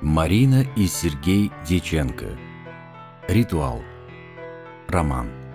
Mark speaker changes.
Speaker 1: Марина и Сергей Дьяченко. Ритуал. Роман.